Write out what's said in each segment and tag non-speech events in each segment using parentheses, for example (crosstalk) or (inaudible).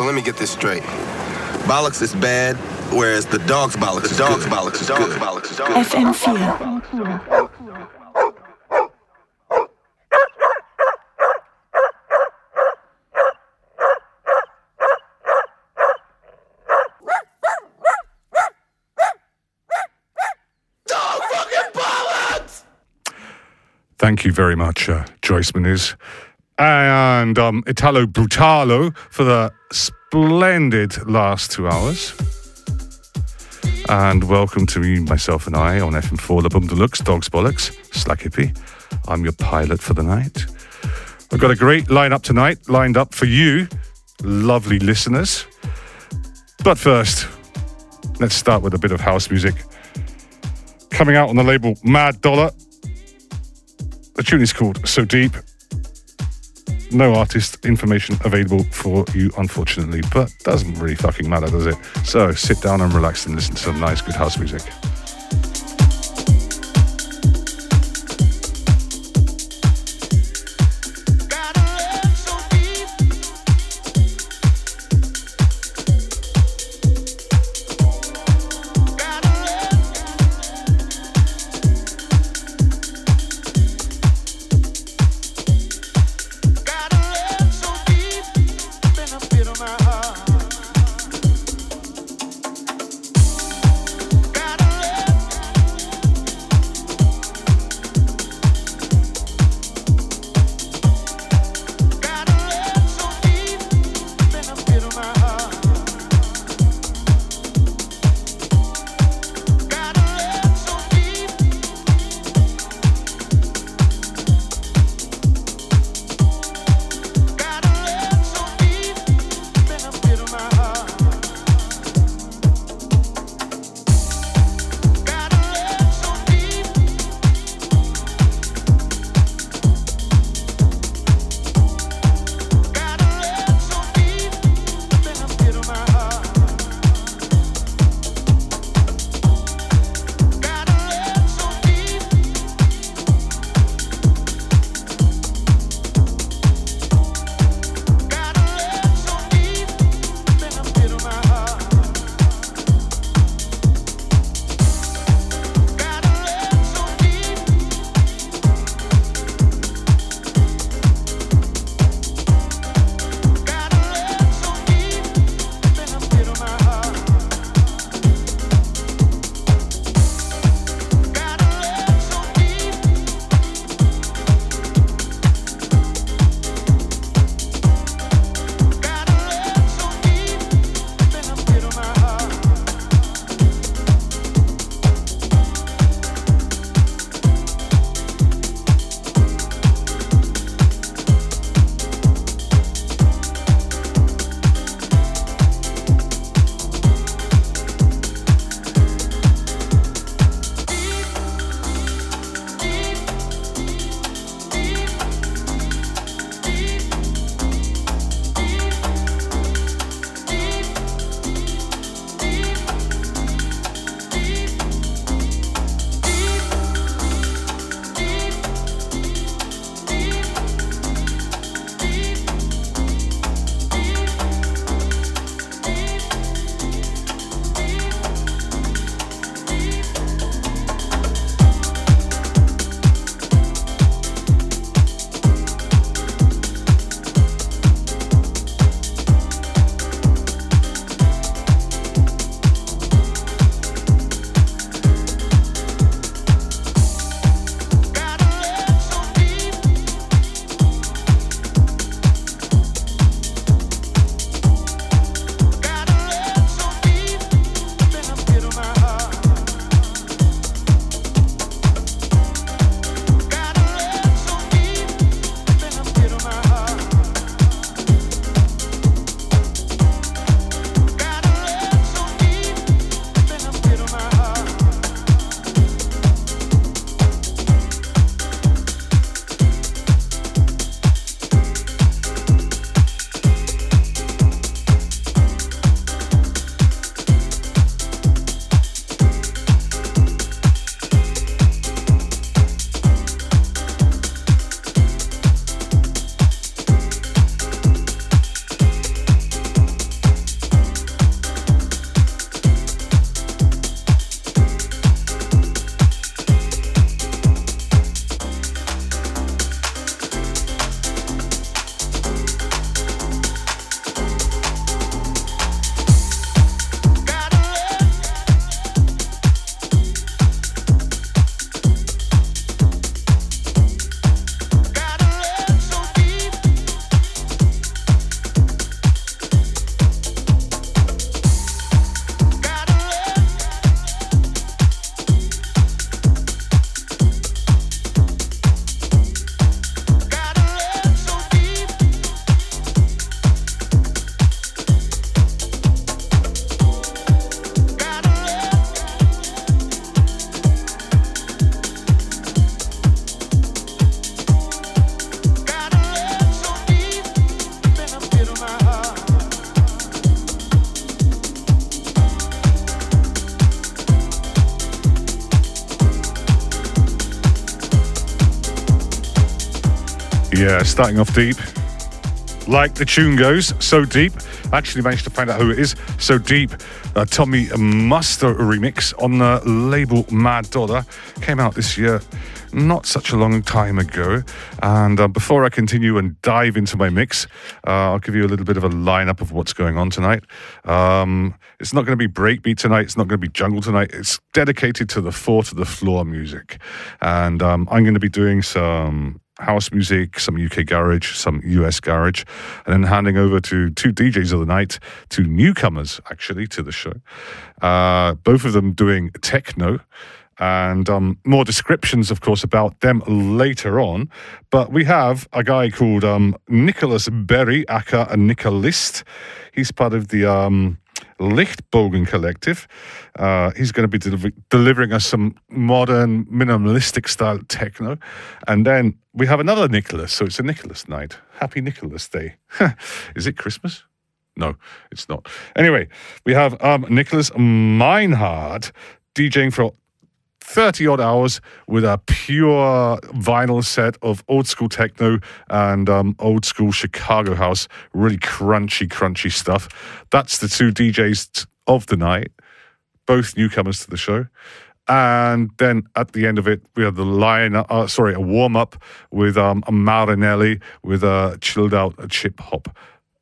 so let me get this straight. Bollocks is bad, whereas the dog's bollocks is dog's bollocks is dog's bollocks is good. FM4. Thank you very much, uh, Joyce Muniz. And um, Italo Brutalo for the splendid last two hours. And welcome to me, myself and I on FM4 La Boum De Luxe, Dogs Bollocks, Slack Hippy. I'm your pilot for the night. I've got a great lineup tonight, lined up for you, lovely listeners. But first, let's start with a bit of house music. Coming out on the label Mad Dollar. The tune is called So Deep. No artist information available for you, unfortunately, but doesn't really fucking matter, does it? So sit down and relax and listen to some nice, good house music. Yeah, starting off deep. Like the tune goes, so deep. I actually managed to find out who it is. So deep. Uh, Tommy Musto remix on the label Mad Dollar came out this year, not such a long time ago. And uh, before I continue and dive into my mix, uh, I'll give you a little bit of a lineup of what's going on tonight. Um, it's not going to be breakbeat tonight. It's not going to be jungle tonight. It's dedicated to the four to the floor music, and um, I'm going to be doing some house music, some UK garage, some US garage, and then handing over to two DJs of the night, two newcomers actually to the show. Uh, both of them doing techno. And um, more descriptions, of course, about them later on. But we have a guy called um, Nicholas Berry, aka Nikilist. He's part of the um, Lichtbogen Collective. Uh, he's going to be deliver- delivering us some modern, minimalistic style techno. And then we have another Nicholas. So it's a Nicholas night. Happy Nicholas Day. (laughs) Is it Christmas? No, it's not. Anyway, we have um, Nicholas Meinhardt DJing for 30 odd hours with a pure vinyl set of old school techno and um, old school Chicago house. Really crunchy, crunchy stuff. That's the two DJs of the night, both newcomers to the show. And then at the end of it, we have the line, uh, sorry, a warm up with um, a Marinelli with a chilled out a chip hop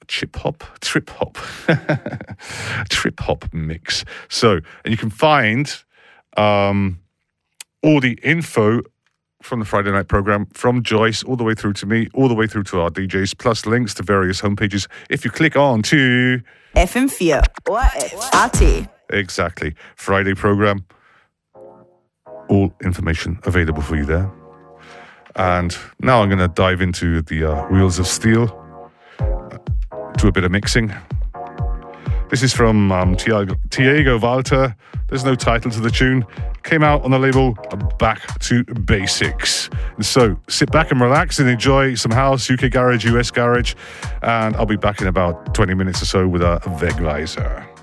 chip hop, trip hop, (laughs) trip hop mix. So, and you can find um, all the info from the Friday night program from Joyce all the way through to me, all the way through to our DJs, plus links to various homepages. If you click on to FM4 ORF AT. Exactly. Friday program. All information available for you there. And now I'm going to dive into the uh, Wheels of Steel, uh, do a bit of mixing. This is from um, Tiago, Tiago Walter. There's no title to the tune. Came out on the label Back to Basics. And so sit back and relax and enjoy some house, UK garage, US garage. And I'll be back in about 20 minutes or so with a Wegweiser.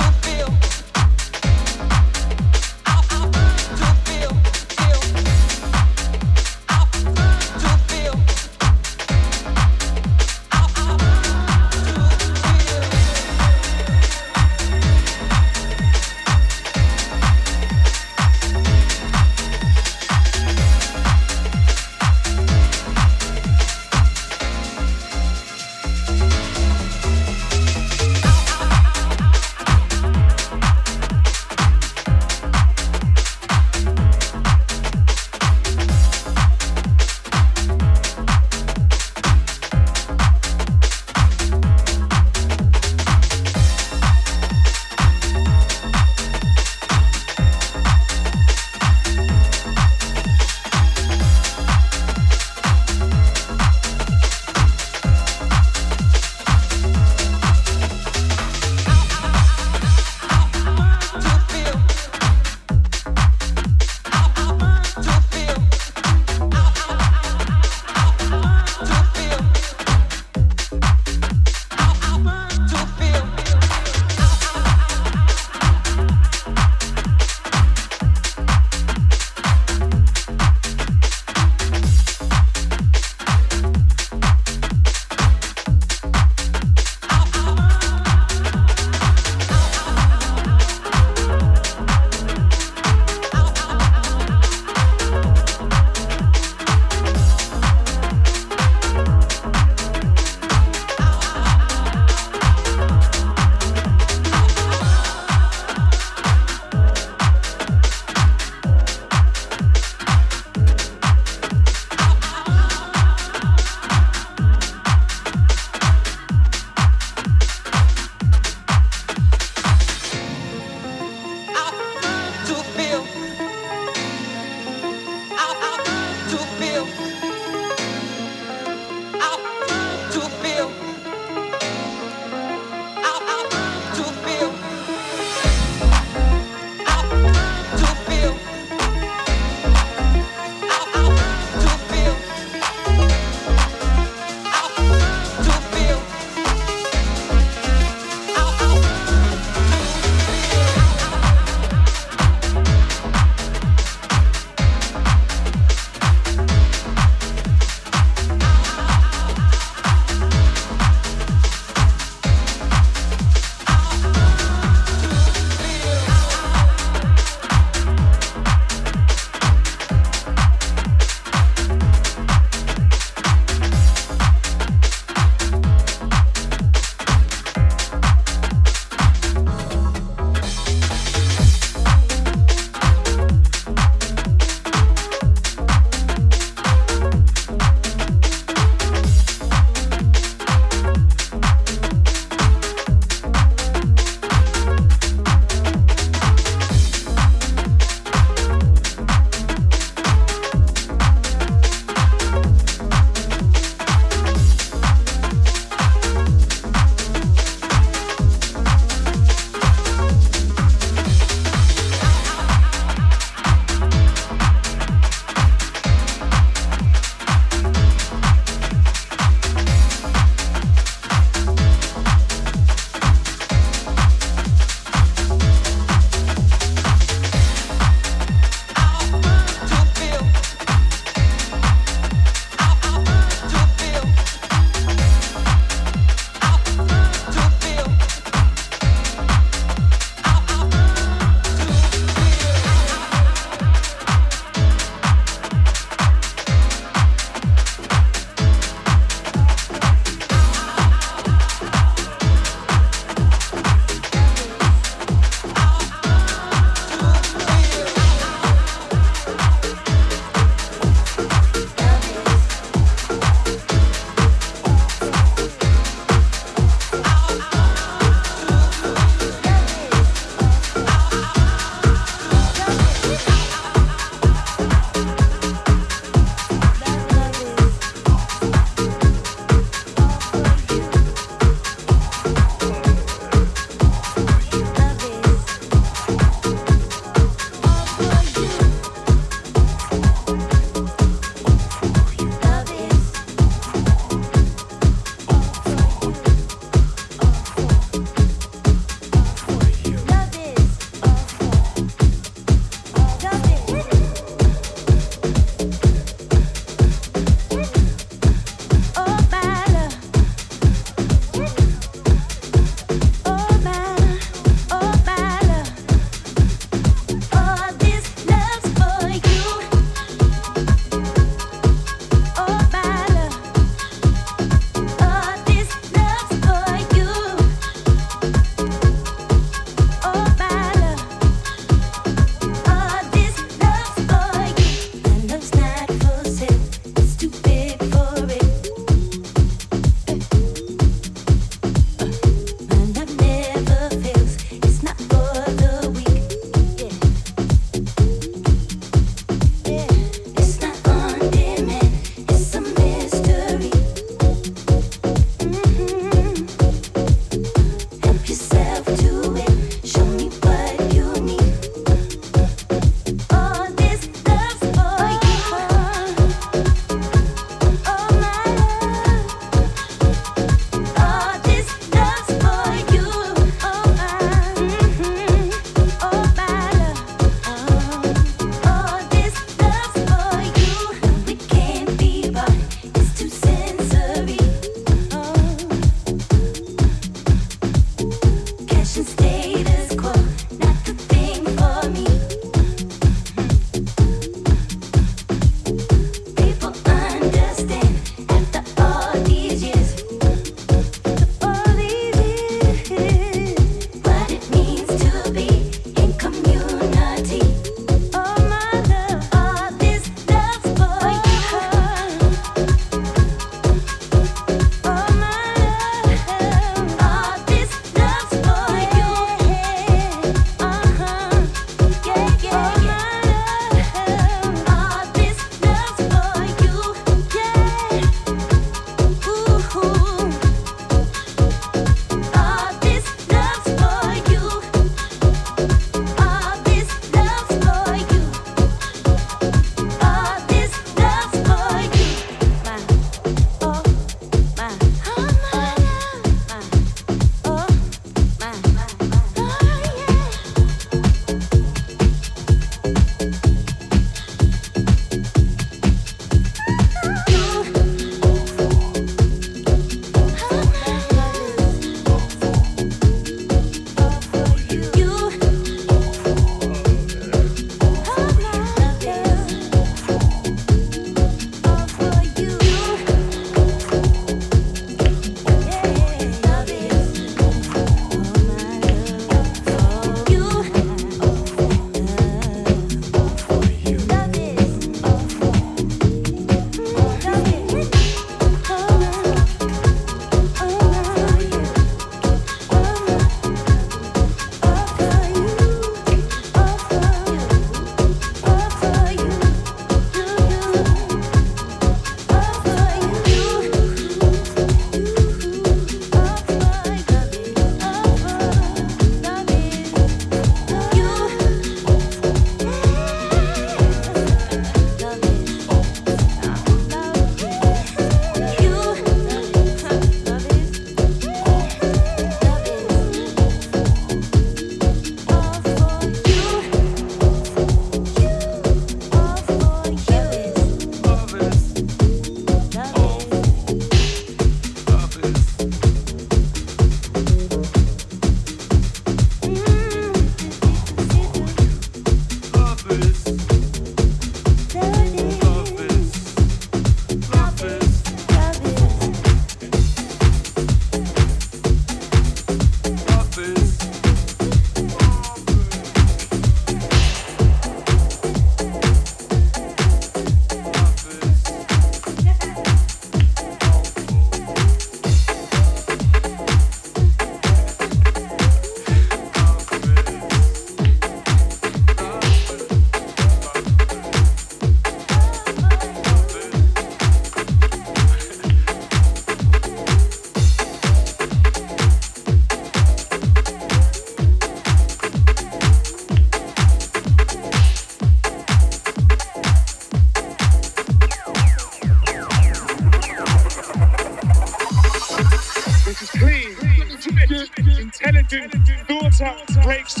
Breaks.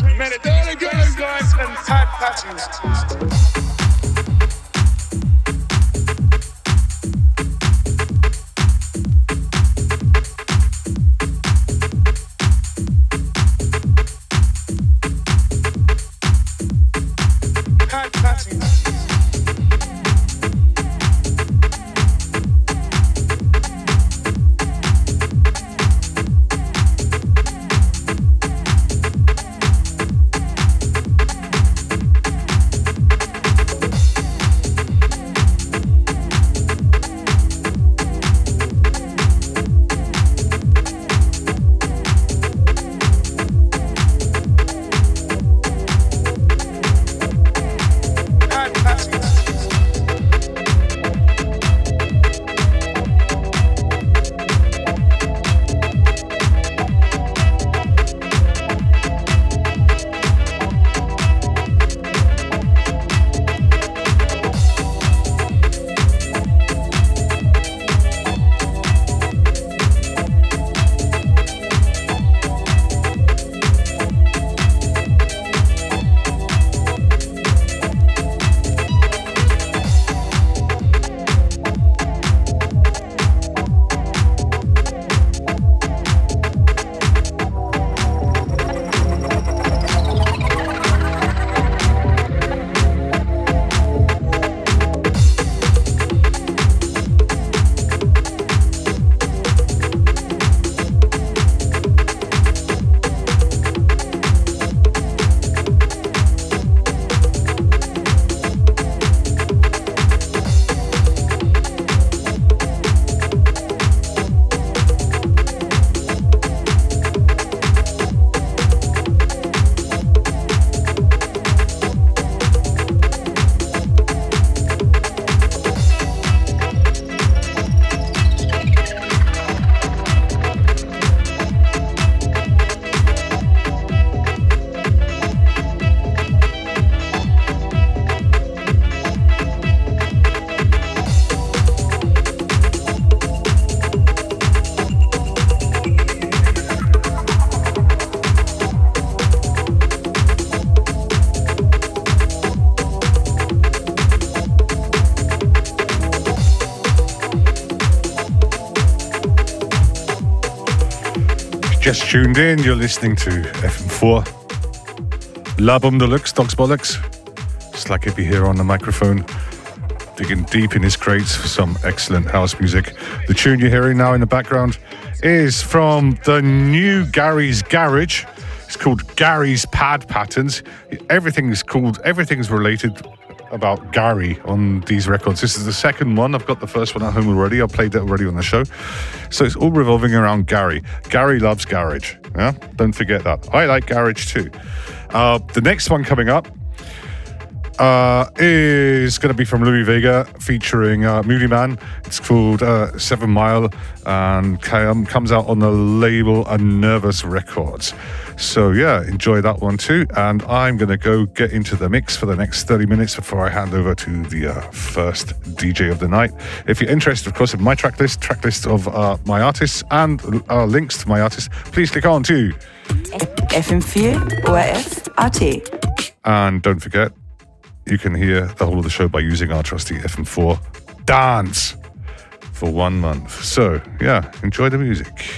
Bass and pad patterns. Tuned in, you're listening to FM4. La Boum De Luxe, Dogs Bollocks. Slack Hippy here on the microphone, digging deep in his crates for some excellent house music. The tune you're hearing now in the background is from the new Gary's Garage. It's called Gary's Pad Patterns. Everything's called, everything's related about Gary on these records. This is the second one. I've got the first one at home already. I played that already on the show. So it's all revolving around Gary. Gary loves garage. Yeah, don't forget that. I like garage too. Uh, the next one coming up uh, is going to be from Louie Vega featuring uh, Moodymann. It's called uh, Seven Mile and com- comes out on the label Unnervous Records. So, yeah, enjoy that one too. And I'm going to go get into the mix for the next 30 minutes before I hand over to the uh, first DJ of the night. If you're interested, of course, in my track list, track list of uh, my artists, and uh, links to my artists, please click on to. FM4 ORF AT. And don't forget, you can hear the whole of the show by using our trusty FM4 dance for one month. So, yeah, enjoy the music.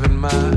having mine.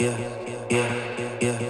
yeah, yeah, yeah.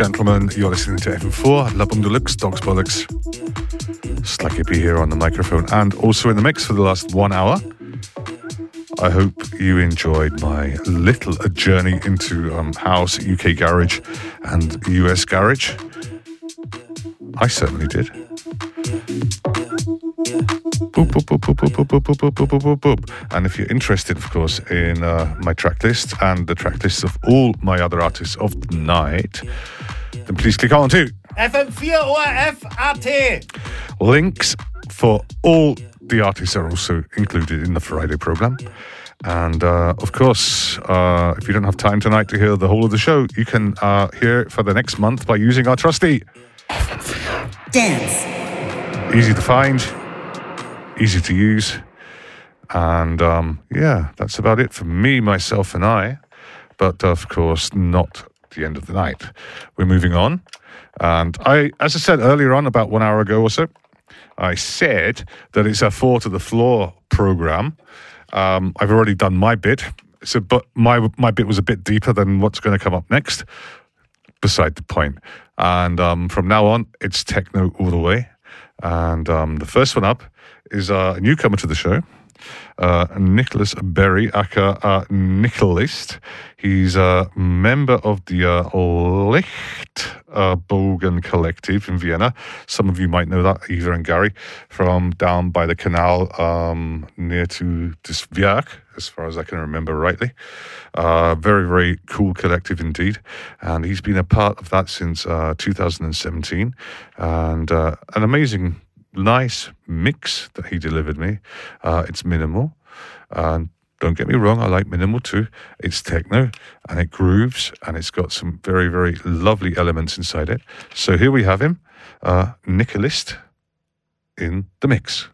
gentlemen. You're listening to FM4, La Boum De Luxe, Dogs Bollocks. Slack Hippy here on the microphone and also in the mix for the last one hour. I hope you enjoyed my little journey into um, house, UK garage, and US garage. I certainly did. And if you're interested, of course, in uh, my track list and the track lists of all my other artists of the night, then please click on to FM4 ORF AT. links for all the artists are also included in the Friday program. And uh, of course, uh, if you don't have time tonight to hear the whole of the show, you can uh, hear it for the next month by using our trusty. Dance. Easy to find, easy to use. And um, yeah, that's about it for me, myself, and I. But of course, not the end of the night. We're moving on. And I, as I said earlier on, about one hour ago or so, I said that it's a four to the floor program. Um, I've already done my bit. So, but my my bit was a bit deeper than what's going to come up next. Beside the point. And um, from now on, it's techno all the way. And um, the first one up is uh, a newcomer to the show, uh, Nicholas Berry, aka uh, Nikilist. He's a member of the uh, Licht uh, Bogen Collective in Vienna. Some of you might know that, Eva and Gary, from down by the canal um, near to this as far as I can remember rightly. Uh, very, very cool collective indeed. And he's been a part of that since uh, 2017. And uh, an amazing nice mix that he delivered me. Uh, it's minimal. And don't get me wrong, I like minimal too. It's techno and it grooves and it's got some very, very lovely elements inside it. So here we have him, uh, Nikilist in the mix.